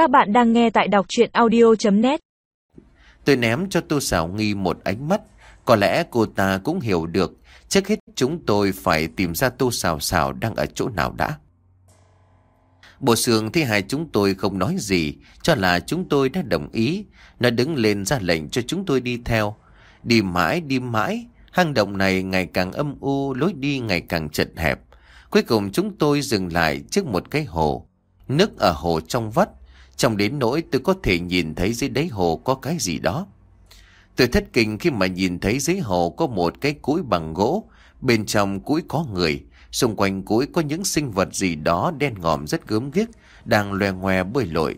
Các bạn đang nghe tại đọc chuyện audio.net Tôi ném cho Tô Sảo Nghi một ánh mắt. Có lẽ cô ta cũng hiểu được. Trước hết chúng tôi phải tìm ra Tô Sảo Sảo đang ở chỗ nào đã. Bộ sườn thấy hai chúng tôi không nói gì. Cho là chúng tôi đã đồng ý. Nó đứng lên ra lệnh cho chúng tôi đi theo. Đi mãi, đi mãi. Hang động này ngày càng âm u, lối đi ngày càng chật hẹp. Cuối cùng chúng tôi dừng lại trước một cái hồ. Nước ở hồ trong vắt. Trong đến nỗi tôi có thể nhìn thấy dưới đáy hồ có cái gì đó. Tôi thất kinh khi mà nhìn thấy dưới hồ có một cái cúi bằng gỗ. Bên trong cúi có người. Xung quanh cúi có những sinh vật gì đó đen ngòm rất gớm ghiếc. Đang loe ngoe bơi lội.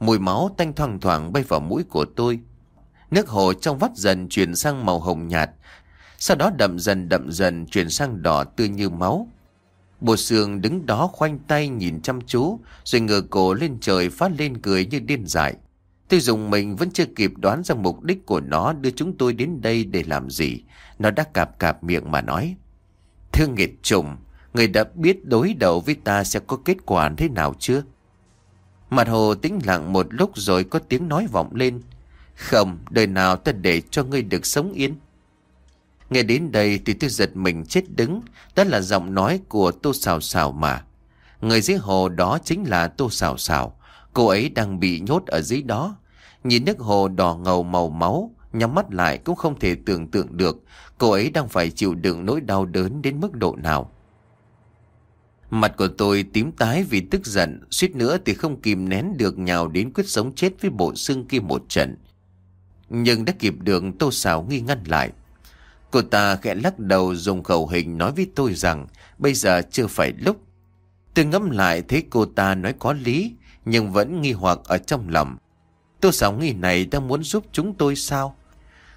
Mùi máu tanh thoang thoảng bay vào mũi của tôi. Nước hồ trong vắt dần chuyển sang màu hồng nhạt. Sau đó đậm dần đậm dần chuyển sang đỏ tươi như máu. Bộ sương đứng đó khoanh tay nhìn chăm chú, rồi ngửa cổ lên trời phát lên cười như điên dại. Tôi dùng mình vẫn chưa kịp đoán ra mục đích của nó đưa chúng tôi đến đây để làm gì. Nó đã cạp cạp miệng mà nói. Thương nghiệt trùng, người đã biết đối đầu với ta sẽ có kết quả thế nào chưa? Mặt hồ tĩnh lặng một lúc rồi có tiếng nói vọng lên. Không, đời nào ta để cho ngươi được sống yên. Nghe đến đây thì tôi giật mình chết đứng. Đó là giọng nói của Tô Sào Sào mà. Người dưới hồ đó chính là Tô Sào Sào. Cô ấy đang bị nhốt ở dưới đó. Nhìn nước hồ đỏ ngầu màu máu. Nhắm mắt lại cũng không thể tưởng tượng được. Cô ấy đang phải chịu đựng nỗi đau đớn đến mức độ nào. Mặt của tôi tím tái vì tức giận. Suýt nữa thì không kìm nén được nhào đến quyết sống chết với bộ xương kia một trận. Nhưng đã kịp được Tô Sào nghi ngăn lại. Cô ta khẽ lắc đầu dùng khẩu hình nói với tôi rằng bây giờ chưa phải lúc. Tôi ngẫm lại thấy cô ta nói có lý nhưng vẫn nghi hoặc ở trong lòng. Tô Sảo Nghi này đang muốn giúp chúng tôi sao?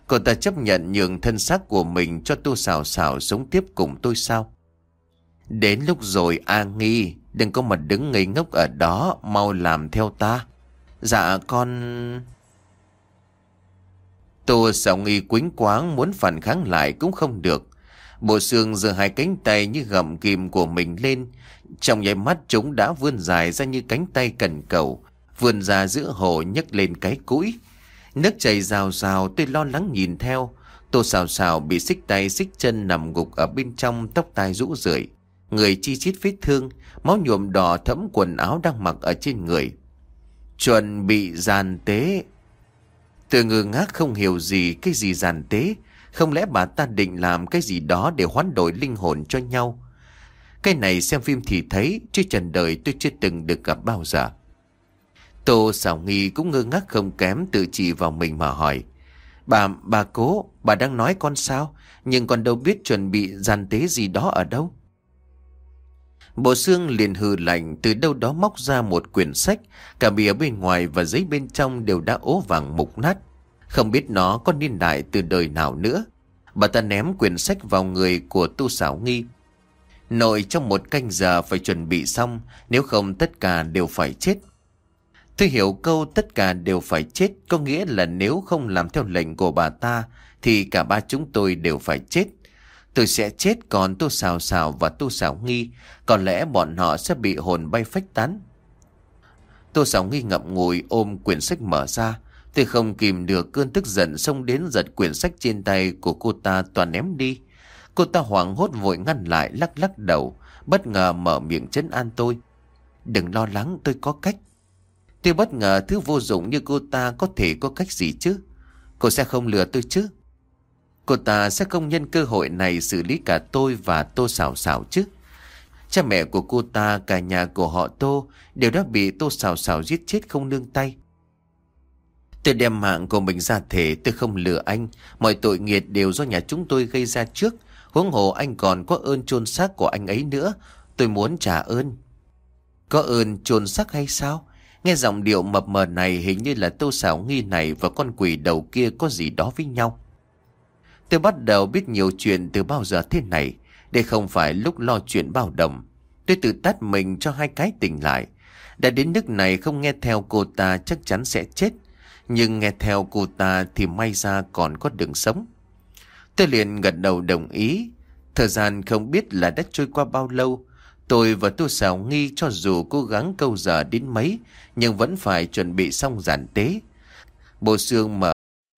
Cô ta chấp nhận nhường thân xác của mình cho Tô Sảo Sảo sống tiếp cùng tôi sao? Đến lúc rồi A Nghi, đừng có mà đứng ngây ngốc ở đó, mau làm theo ta. Dạ con... Tô Sảo Nghi quính quáng muốn phản kháng lại cũng không được. Bộ xương giơ hai cánh tay như gầm kìm của mình lên. Trong nháy mắt chúng đã vươn dài ra như cánh tay cần cầu. Vươn ra giữa hồ nhấc lên cái cũi. Nước chảy rào rào tôi lo lắng nhìn theo. Tô xào xào bị xích tay xích chân nằm gục ở bên trong tóc tai rũ rượi. Người chi chít vết thương, máu nhuộm đỏ thẫm quần áo đang mặc ở trên người. Chuẩn bị giàn tế. Tôi ngơ ngác không hiểu gì cái gì giàn tế. Không lẽ bà ta định làm cái gì đó để hoán đổi linh hồn cho nhau? Cái này xem phim thì thấy, chứ trần đời tôi chưa từng được gặp bao giờ. Tô xảo nghi cũng ngơ ngác không kém tự chỉ vào mình mà hỏi. Bà, bà cố, bà đang nói con sao? Nhưng con đâu biết chuẩn bị giàn tế gì đó ở đâu? Bộ xương liền hừ lạnh từ đâu đó móc ra một quyển sách, cả bìa bên ngoài và giấy bên trong đều đã ố vàng mục nát. Không biết nó có niên đại từ đời nào nữa. Bà ta ném quyển sách vào người của tu xảo nghi. Nội trong một canh giờ phải chuẩn bị xong, nếu không tất cả đều phải chết. Tôi hiểu câu tất cả đều phải chết có nghĩa là nếu không làm theo lệnh của bà ta thì cả ba chúng tôi đều phải chết. Tôi sẽ chết còn Tô Xào Xào và Tô Xào Nghi, có lẽ bọn họ sẽ bị hồn bay phách tán. Tô Xào Nghi ngậm ngùi ôm quyển sách mở ra, tôi không kìm được cơn tức giận xông đến giật quyển sách trên tay của cô ta toàn ném đi. Cô ta hoảng hốt vội ngăn lại lắc lắc đầu, bất ngờ mở miệng chấn an tôi. Đừng lo lắng tôi có cách. Tôi bất ngờ thứ vô dụng như cô ta có thể có cách gì chứ? Cô sẽ không lừa tôi chứ? Cô ta sẽ không nhân cơ hội này xử lý cả tôi và Tô Sảo Sảo chứ. Cha mẹ của cô ta, cả nhà của họ Tô đều đã bị Tô Sảo Sảo giết chết không nương tay. Tôi đem mạng của mình ra thể tôi không lừa anh. Mọi tội nghiệt đều do nhà chúng tôi gây ra trước. Huống hồ anh còn có ơn chôn xác của anh ấy nữa. Tôi muốn trả ơn. Có ơn chôn xác hay sao? Nghe giọng điệu mập mờ này hình như là tô xảo nghi này và con quỷ đầu kia có gì đó với nhau. Tôi bắt đầu biết nhiều chuyện từ bao giờ thế này, để không phải lúc lo chuyện bao đồng. Tôi tự tắt mình cho hai cái tỉnh lại. Đã đến nước này không nghe theo cô ta chắc chắn sẽ chết. Nhưng nghe theo cô ta thì may ra còn có đường sống. Tôi liền gật đầu đồng ý. Thời gian không biết là đã trôi qua bao lâu. Tôi và tôi xào nghi cho dù cố gắng câu giờ đến mấy, nhưng vẫn phải chuẩn bị xong giản tế. Bộ xương mở.